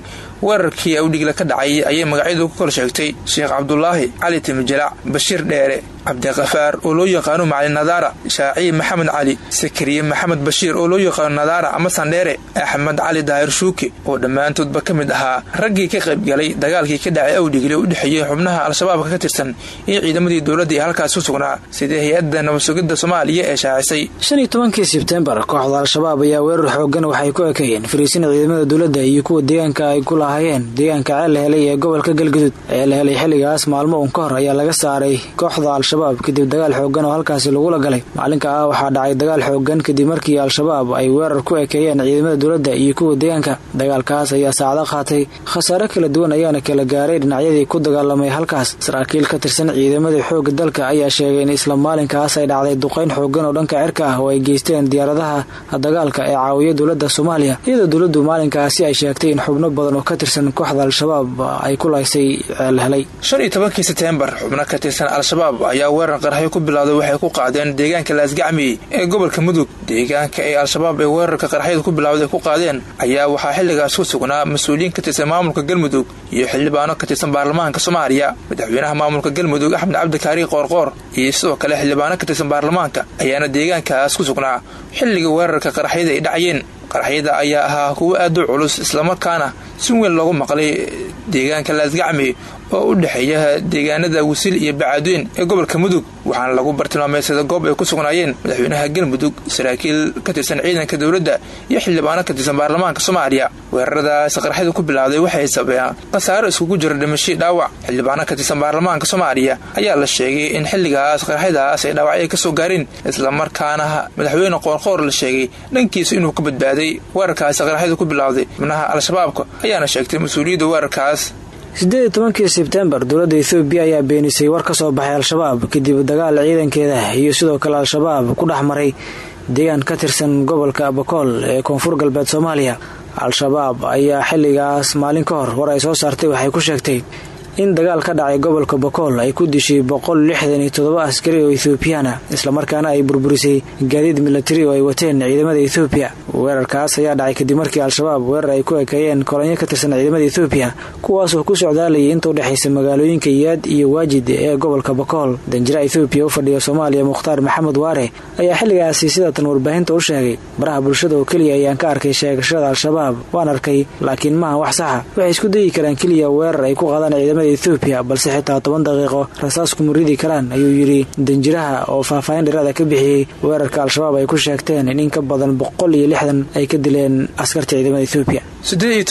weerarkii awdhigle ka dhacay ayay magacyadu ku kala sheegtay sheekh cabdulaahi cali timijalac bashiir dheere cabdiqafaar oo loo yaqaano macalin nadaara shaaciye maxamed cali sakariye maxamed bashiir oo loo yaqaano nadaara ama sandheere axmed cali daahir shuuke oo dhammaantoodba ka mid ahaa raggii ka qaybgalay dagaalkii ka dhacay awdhigle u dhexeeyey xubnaha al-shabaabka ka tirsan iyo ciidamadii dowladda ee halkaas ku sugnaa sidee hay'adda nabadsugidda soomaaliya ee shaacisay. Shan iyo tobankii sebtembar kooxda al-shabaab ayaa weerar xoogan waxay ku ekeeyeen fariisina ciidamada dowladda iyo kuwa deegaanka ay ku lahaayeen deegaanka ceel la helay ee gobolka galgudud ceel la helay xilligaas maalmo uun ka hor ayaa laga saaray kooxda al-shabaab kadib dagaal xoogan oo halkaasi lagula galay. Maalinka ah waxaa dhacay dagaal xoogan kadib markii al-shabaab ay weerar ku ekeeyeen ciidamada dowladda iyo kuwa deegaanka. Dagaalkaas ayaa saacdo qaatay khasaare kala duwan ayaana kala gaaray dhinacyadii ku dagaalamay halkaas. Saraakiil ka tirsan ciidamada xoogga dalka ayaa sheegay in isla maalinkaas ay dhacday duqayn xoogan oo dhanka cirka ah oo ay geysteen diyaaradaha dagaalka ee caawiya dowladda soomaaliya. Iyadoo dowladdu maalinkaasi ay sheegtay in xubno badan oo tirsan kooxda al-shabaab ay ku laysay ceel helay. Shan iyo tobankii sebtembar xubno ka tirsan al-shabaab ayaa weerar qaraxyo ku bilowday waxay ku qaadeen deegaanka laasgacmi ee gobolka mudug. Deegaanka ee al-shabaab ee weerarka qaraxyada ku bilowday ku qaadeen ayaa waxaa xilligaas ku sugnaa mas'uuliyiin ka tirsan maamulka galmudug iyo xildhibaano ka tirsan baarlamaanka soomaaliya. Madaxweynaha maamulka galmudug axmed cabdikaari qoorqoor iyo sidoo kale xildhibaano ka tirsan baarlamaanka ayaana deegaankaas ku sugnaa xilliga weerarka qaraxyada ay dhacayeen qaraxyada ayaa ahaa kuwo aad u culus islamarkaana si weyn loogu maqlay deegaanka laasgacmi oo u dhexeeya deegaanada wisil iyo bacaadoyn ee gobolka mudug waxaana lagu bartilmaameysada goob ay ku sugnaayeen madaxweynaha galmudug saraakiil ka tirsan ciidanka dowladda iyo xildhibaano ka tirsan baarlamaanka soomaaliya. Weeraradaas qaraxyada ku bilowday waxay sababeen khasaaro iskugu jira dhimashii dhaawac. Xildhibaano ka tirsan baarlamaanka soomaaliya ayaa la sheegay in xilligaas qaraxyadaas ay dhaawacyo ka soo gaareen islamarkaana madaxweyne qoorqoor la sheegay dhankiisa inuu ka badbaaday weerarkaasi qaraxyada ku bilowday xubnaha al-shabaabka ayaana sheegtay mas'uuliyadda weerarkaas siddeed iyo tobankii sebtembar dowladda ethoobiya ayaa beenisay war ka soo baxay al-shabaab kadib dagaal ciidankeeda iyo sidoo kale al-shabaab ku dhex maray deegaan ka tirsan gobolka bakool ee koonfur galbeed soomaaliya. Al-shabaab ayaa xilligaas maalin ka hor war ay soo saartay waxay ku sheegtay in dagaal ka dhacay gobolka bakool ay ku dishay boqol lixdan iyo toddoba askari oo ethoobiyaana islamarkaana ay burburisay gaadiid milatari oo ay wateen ciidamada ethoobiya weerarkaas ayaa dhacay kadib markii al-shabaab weerar ay ku ekeeyeen kolonyo ka tirsan ciidamada ethoobiya kuwaasoo ku socdaalayay inta u dhexaysa magaalooyinka yaad iyo waajid ee gobolka bakool danjira ethoobiya u fadhiya soomaaliya mukhtaar maxamed waare ayaa xilligaasi sidatan warbaahinta u sheegay baraha bulshada oo keliya ayaan ka arkay sheegashada al-shabaab. Waan arkay laakiin maaha wax saxa waxay isku dayi karaan keliya weerar ay ku qaadaan ciidamada ethoobiya balse xitaa toban daqiiqo rasaas kuma ridi karaan ayuu yidhi danjiraha oo faahfaahin dheeraada ka bixiyey weerarka al-shabaab ay ku sheegteen in in ka badan boqol iyo lixdan ay ka dileen askarta ciidamada ethoobiya siddeed iyo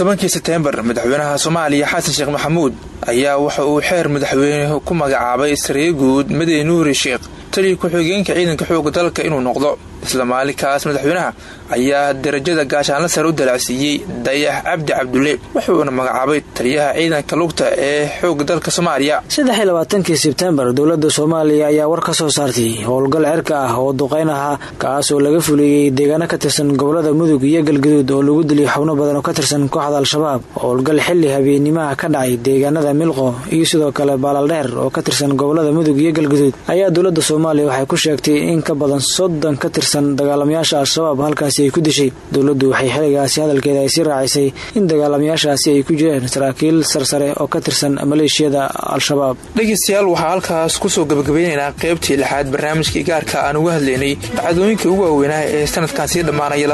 madaxweynaha soomaaliya xasan sheekh maxamuud ayaa waxa uu xeer madaxweyne ku magacaabay sariye guud madey nuuri sheekh taliya ku-xigeenka ciidanka xooga dalka inuu noqdo isla maalinkaas madaxweynaha ayaa darajada gaashaanla sare u dalacsiiyey dayax cabdi cabdulle wuxuuna magacaabay taliyaha ciidanka lugta ee xooga dalka soomaaliya. Saddexi labaatankii sebtembar dowladda soomaaliya ayaa war ka soo saartay howlgal cerka ah oo duqayn ahaa kaas oo laga fuliyey deegaano ka tirsan gobollada mudug iyo galgaduud oo lagu diliyay xubno badan oo ka tirsan kooxda al-shabaab. Howlgal xili habeenimaha ka dhacay deegaanada milqo iyo sidoo kale baalaldheer oo ka tirsan gobollada mudug iyo galgaduud ayaa dowladda soomaaliya waxay ku sheegtay in ka badan soddon ka tirsan dagaalamayaasha al-shabaab halkaasi ay ku dishay dowladdu waxay xiligaasi hadalkeeda ay sii raacisay in dagaalamayaashaasi ay ku jireen saraakiil sarsare oo ka tirsan maleeshiyada al-shabaab. Dhegeystayaal waxaa halkaas ku soo gabagabaynaynaa qaybtii lixaad barnaamijkii gaarka aan uga hadlaynay dhacdooyinka ugu waaweynaa ee sanadkan sii dhammaanaya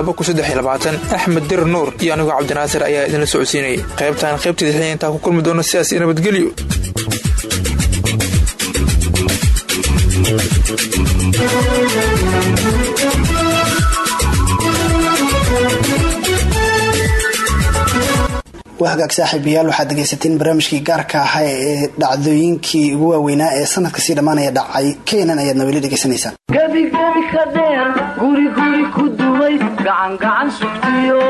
axmed dir nuur iyo anigoo cabdinaasir ayaa idinla socodsiinayay. Qaybtaan qaybteeda xiliya intaan ku kulmi doona sidaas iyo nabadgelyo waa hagaag saaxiibayaal waxaad dhegaysateen barnaamijkii gaarka ahaa ee dhacdooyinkii ugu waaweynaa ee sanadka sii dhammaanaya dhacay. Keenan ayaadna weli dhegaysanaysaan gebigebi ka dheer guriguri ku dumay gacangacan sugtiyo.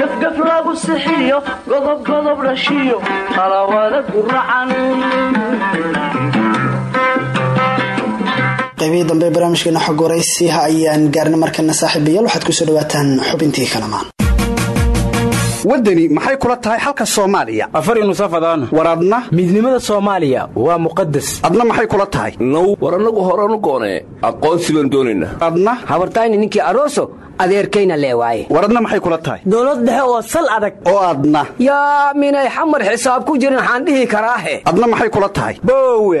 Gafgaf lagu sixiyo godobgodob dhashiyo qalawada guracan qaybihii dambe barnaamijkeena xog waraysiha ayaan gaarna markana saaxiibayaal waxaad ku soo dhawaataan xubintii kalamaan. Waddani maxay kula tahay xalka soomaaliya? Afari nusafadaan war adna? Midnimada soomaaliya waa muqadas adna maxay kula tahay? Now war annagu horanu goonee aqoonsi baan doonaynaa adna? Habartayni ninkii aroso adeerkayna lee waaye. War adna maxay kula tahay? Dowlad dhexe oo sal adag. Oo adna. Yaa minay xamar xisaab ku jirin waxaan dhihi karaahe adna maxay kula tahay? Boowe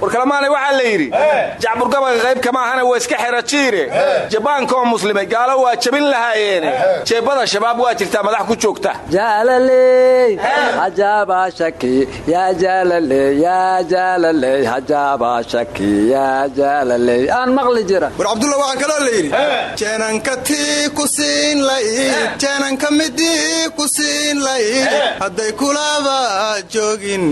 war kalamaanay waxaa la yidhi? Jacburgabaga qayb kama ahana waa iska xera jiire. Jabaankaoo muslimay gaalo waa jabin lahaayeene jeebbada shabaab waa jirtaa madax ku joogta. Jaalaley hajaaba shaki yaa jaalaley yaa jaalaley hajaaba shaki yaa jaalaley. Aan maqli jira. War cabdulla waxaa kaloo la yidhi. Jeenanka tii ku siin layd jeenanka midii ku siin layd hadday kulaba joogin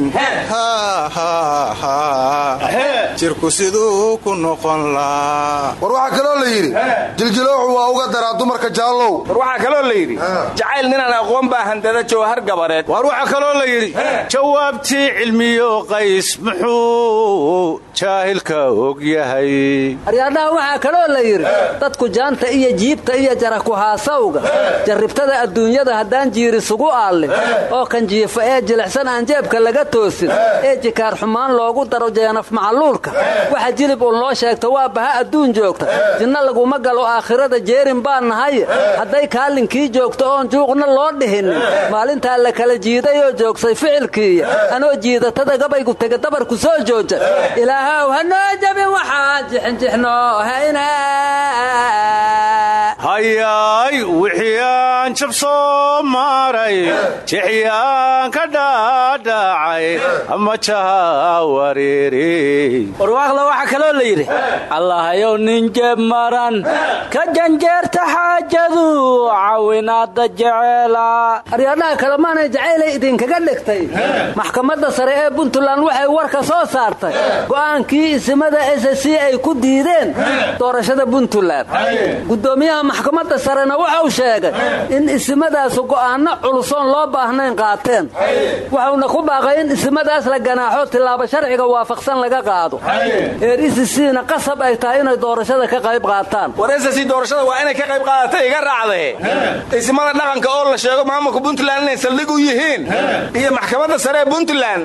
jirku siduu ku noqon laa. War waxaa kaloo la yidhi jiljilooxu waa uga daraa dumarka jaallow. War waxaa kaloo la yidhi jacayl ninaan aqoon baa handada jawhar gabareed. War waxaa kaloo la yidhi jawaabtii cilmiyo qays muxuu jaahilka og yahay. Aryaadhaha waxaa kaloo la yidhi dadku jaanta iyo jiibta iyo jarakuhaasawga jarribtada adduunyada haddaan jiirisugu aallin oo kan jiifa ee jilicsan aan jeebka laga toosin ee jikaar xumaan loogu daro macaluulka waxa jilib uun loo sheegta waa baha adduun joogta. Jinno laguma galo aakhirada jeerin baan nahaye hadday kaalinkii joogto oon juuqna loo dhihinin maalintaa la kala jiidayoo joogsay ficilkiiya anoo jiidatada gabaygu tega dabarku soo jooja. Ilaahow hanoo jabin waxaan jixinjixno hayna. Hayaay wixii aan jab soo maaray. Jixyaan ka dhaadhacay. Ama jaha wareere warwaaqla waxaa kaloo la yidhi allahayow nin jeeb maran ka janjeerta xaajadu cawinaada jeceela aryaadhaha kalemaanay jacaylay idinkaga dhigtay. Maxkamadda sare ee puntland waxay warka soo saartay. Go'aankii isimada ss ay ku diideen doorashada puntland. Gudoomiyaha maxkamadda sarena wuxuu sheegay in isimadaasi go'aanno culusoon loo baahnayn qaateen. Wuxuuna ku baaqay in isimadaas la ganaaxo tilaabo sharciga waafaqsan laga qaado. Eer isisiina qasab ay tahay inay doorashada ka qayb qaataan. War ss doorashada waa inay ka qayb qaadatay iga raacdee isimada dhaqanka oo la sheego maamulka puntland inay saldhig u yihiin. Iyo maxkamadda sare ee puntland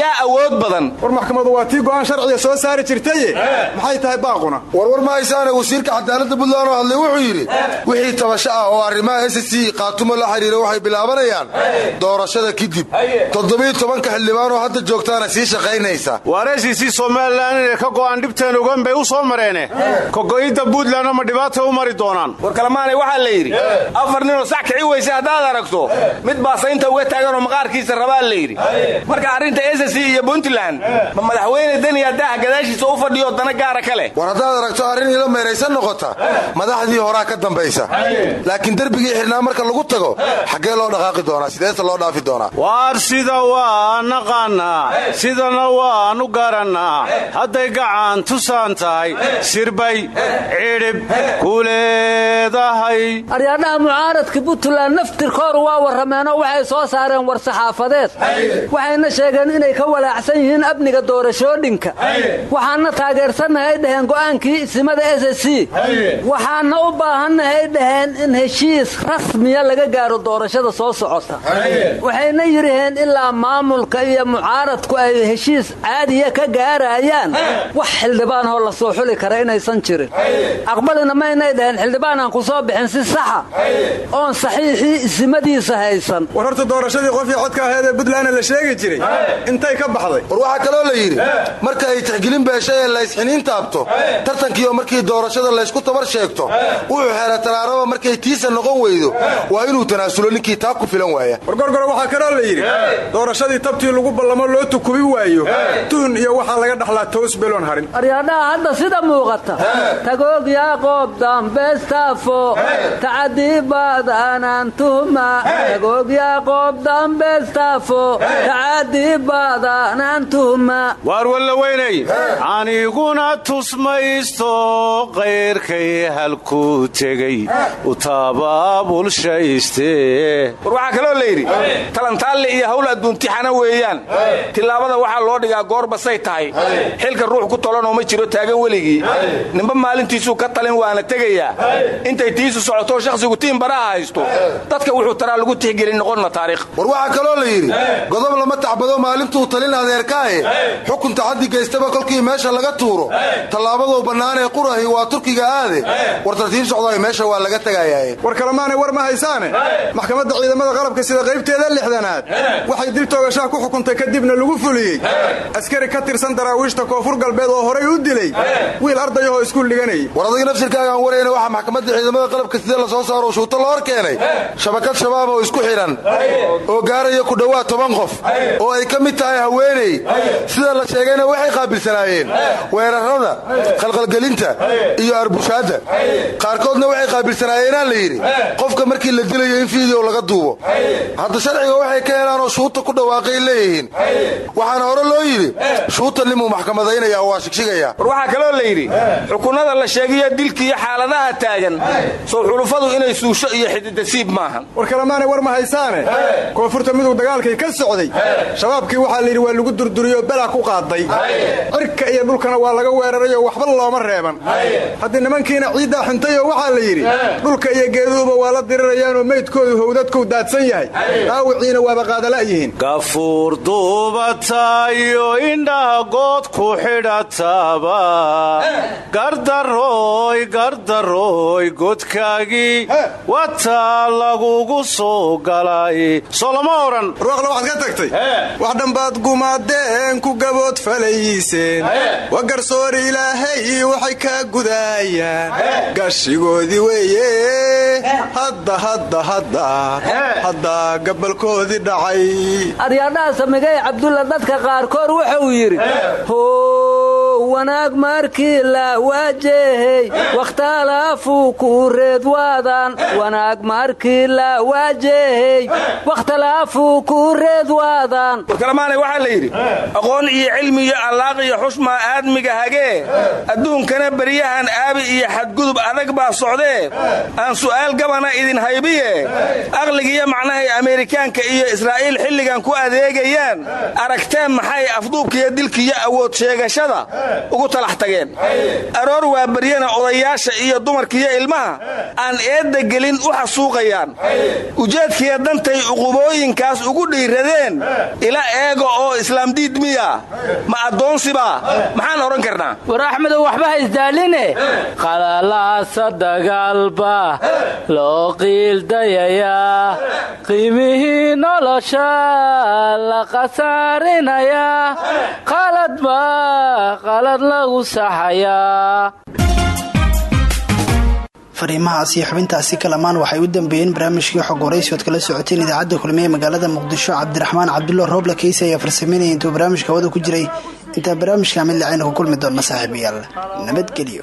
yaa awood badan. War maxkamadu waa tii go'aan sharciga soo saari jirtaye maxay tahay baaquna? Warwar ma haysaane wasiirka cadaaladda puntland oo hadlay wuxuu yidhi wixii tabasho ah oo arrimaha s c qaatumo la xidhiira waxay bilaabanayaan doorashada kadib toddobiiy tobanka xildhibaan oo hadda joogtaana sii shaqaynaysa waaresiisi somalilan inay ka go'aan dhibteen ogan bay u soo mareene. Kogo'idda buntlandna ma dhibaatay u mari doonaan. War kalamaanay waxaa la yidhi. Afar ninoo sac kici weyse haddaad aragto mid baasaynta uga taaganoo maqaarkiisa rabaa la yidhi. Marka arrinta ss iyo puntland ma madaxweyne deniya daaha gadaashiisa u fadhiyo dana gaara ka leh war haddaad aragto arrin ilo meeraysan noqota madaxdii horaa ka dambaysa. Laakiin derbigii xidhnaa marka lagu tago xaggee loo dhaqaaqi doonaa sideese loo dhaafi doonaa. Waar sida waa naqaannaa sidana waannu garannaa hadday gacan tusaan tahay sirbay cidhib ku leedahay aryaadhaha mucaaradka puntland naftirkooru waa warrameenoo waxay soo saareen war saxaafadeed. Waxayna sheegeen inay ka walaacsan yihiin amniga doorashooyinka waxaana taageersannahay dhaheen go'aankii isimada s c. Waxaana u baahannahay dhaheen in heshiis rasmiya laga gaaro doorashada soo socota. Waxayna yidhaheen ilaa maamulka iyo mucaaradku ay heshiis caadiya ka gaarayaan. Wax xildhibaanoo la soo xuli kara inaysan jirin. Aqbalina maynay dhaheen xildhibaanaan ku soo bixin si saxa. Oon saxiixii isimadiisa haysan. War horta doorashadii qofii codka aheed ee buntlandna la sheegi jiray intay ka baxday. War waxaa kaloo la yidhi marka ay tixgelin beeshay ee laysxiniin taabto tartankiioo markii doorashada laysku tabar sheegto wuxuu xeela taraaraba markay tiisa noqon weydo. Waa inuu tanaasulo ninkii taa ku filan waaya war gorgoro waxaa kaloo la yidhi doorashadii tabtii lagu ballamo loo tukubi waayo tuhun iyo waxaa laga dhaxlaa toos beloon harin. Aryaadhaha hadda sida muuqata. Tagoog yaaqoob dambeestaafo tacadii baadaanaan tuhma. Tagoog yaaqoob dambeestaafo tacadii baadaanaan tuhma. Waar walla weynay aniguna tusmaysto qayrkay halkuu tegey. U tabaabulshayste war waxaa kaloo la yidhi talantaalle iyo hawl adduuntixana weeyaan. Tillaabada waxaa loo dhigaa goorbasay tahay. Xilka ruux ku tolanoo ma jiro taagan weligii. Nimba maalintiisuu ka talin waana tegayaa. Intay tiisu socotoo shakhsigu tiin baraha haysto. Dadka wuxuu taraa lagu tixgelin noqonna taariikh. War waxaa kaloo la yidhi godob lama tacbado maalintuu talin adeerkaahe xukun taxaddi gaystaba kolkii meesha laga tuuro. Tallaabaduu bannaanee qurahi waa turkiga aade. War tartiib socdaay meesha waa laga tegayaaye. War kalemaanay war ma haysaane? Maxkamadda ciidamada qalabka sida qaybteeda lixdanaad. Waxay dil toogashaha ku xukuntay kadibna lagu fuliyey. Askari ka tirsan daraawiishta koonfur galbeed oo horay u dilay. Wiil ardayahoo iskuul dhiganayay war adiga nafsirkaagaan warayna waxaa maxkamadda ciidamada qalabka sida la soo saaro shuuto la hor keenay. Shabakad shabaab oo isku xidhan oo gaaraya ku dhowaad toban qof. Oo ay ka mid tahay haweeney. Sida la sheegayna waxay qaabilsanaayeen. Weerarrada khalqalgelinta iyo arbushaadda qaarkoodna waxay qaabilsanaayeenaa la yidhi. Qofka markii la dilayo in fiideo laga duubo. Hadda sharciga waxay ka helaanoo shuuta ku dhawaaqay leeyihiin. Waxaana hore loo yidhi shuuta nimuu maxkamadaynaya oo waa shigshigaya. War waxaa kaloo la yidhi xukunnada la sheegiyo dilka iyo xaaladaha taagan sow xulufadu inay suusho iyo xididasiib maahan. War kalemaanay war ma haysaane. Koonfurta midug dagaalkii ka socday shabaabkii waxaa layidhi waa lagu durduriyoo belaa ku qaaday. Cirka iyo dhulkana waa laga weerarayoo waxba looma reeban. Haddii nimankiina ciiddaa xuntayoo waxaa la yidhi dhulka iyo geeduhuba waa la dirirayaanoo meydkoodu howdadkou daadsan yahay. Dhaawiciina waaba qaadala'yihiin duubatayo indhaha good ku xidhataba gardarooy gardarooy godkaagii wataa lagugu soo galay soo lama odhan waxaad ka tagtay? Wax dhambaad gumaadeen ku gabood falayseen wa garsoori ilaahay waxay kaa gudaayaan. Gashigoodii weeye. Hadda hadda hadda. Hadda gabalkoodii dhacay. Aryaadhaha samigay cabdulla dadka qaarkood wuxuu yidhi how wanaag markii la waajehey wakhtalaafuu ku reedwaadaan wanaag markii la waajehey wakhtalaafuu ku reedwaadaan warkalamaanay waxaa la yidhi aqoon iyo cilmi iyo allaaq iyo xushmaa aadmiga hagee adduunkana beryahan aabi iyo xadgudub adag baa socdee. Aan su'aal gabana idin haybiye. Aqligiiyo macnahay ameerikaanka iyo israa'iil xilligan ku adeegayaan. Aragteen maxay afduubkiiyo dilkiiyo awood sheegashada ugu talax tageen. Aroor waa baryana odayaasha iyo dumarkiiyo ilmaha aan eedda gelin u xasuuqayaan ujeedkiiya dantay uqubooyinkaas ugu dhiiradeen. Ila eega oo islaamdiid miya. Ma addoonsibaa maxaan odhan karnaa? War axmedow waxba ha isdaaline. Qalalaasa dagaalba loo qiildayayaa qiimihii nolosha la khasaarinayaa. Qaladba qalad lagu saxayaa. Fariimahaas iyo xubintaasi kalamaan waxay u dambeeyeen barnaamijkii xog waraysi ood kala socoteen idaacadda kulmiye ee magaalada muqdisho cabdiraxmaan cabdulla rooble keysi ayaa farsameynaya intuu barnaamijka hawada ku jiray. Intaa barnaamijka mid lacayna ku kulmi doona saaxiibayaal. Nabadgelyo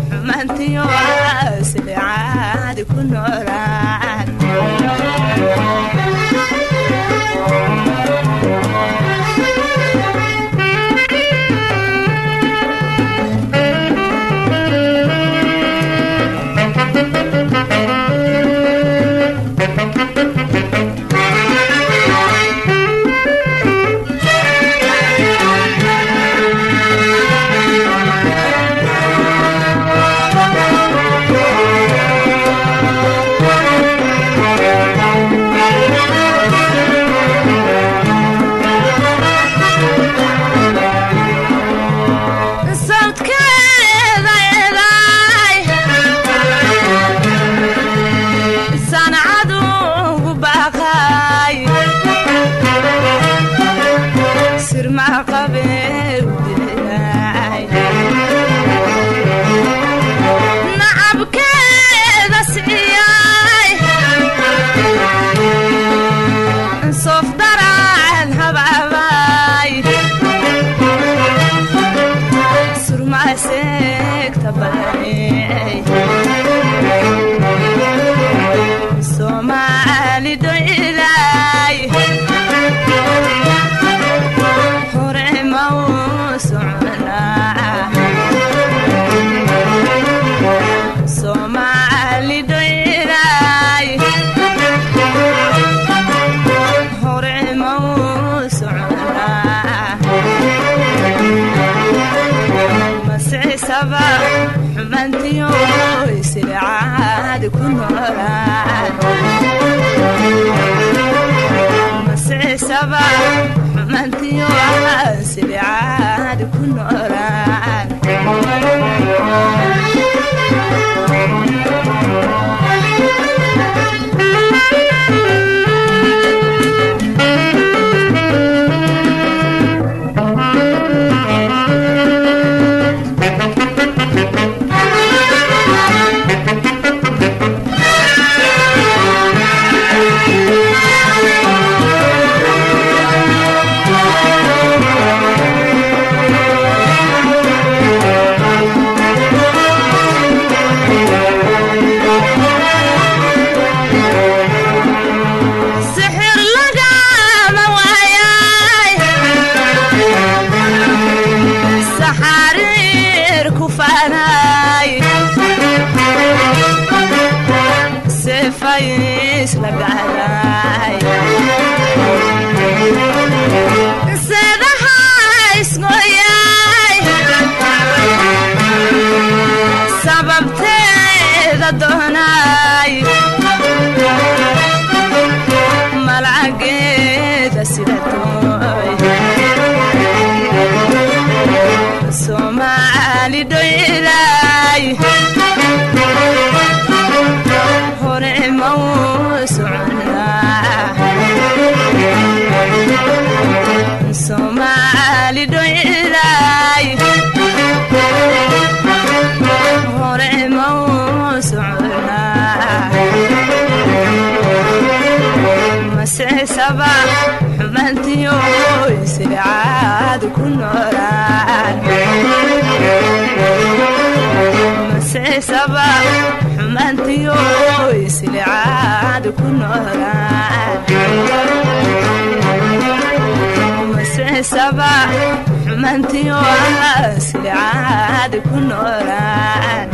maantiyo sida caadi ku noolaa intaba xumaantiyo iscaad ku noolaan mascisaba xumaantiyo iscaad ku noolaan mascisaba xumaantiyo iscaad ku noolaan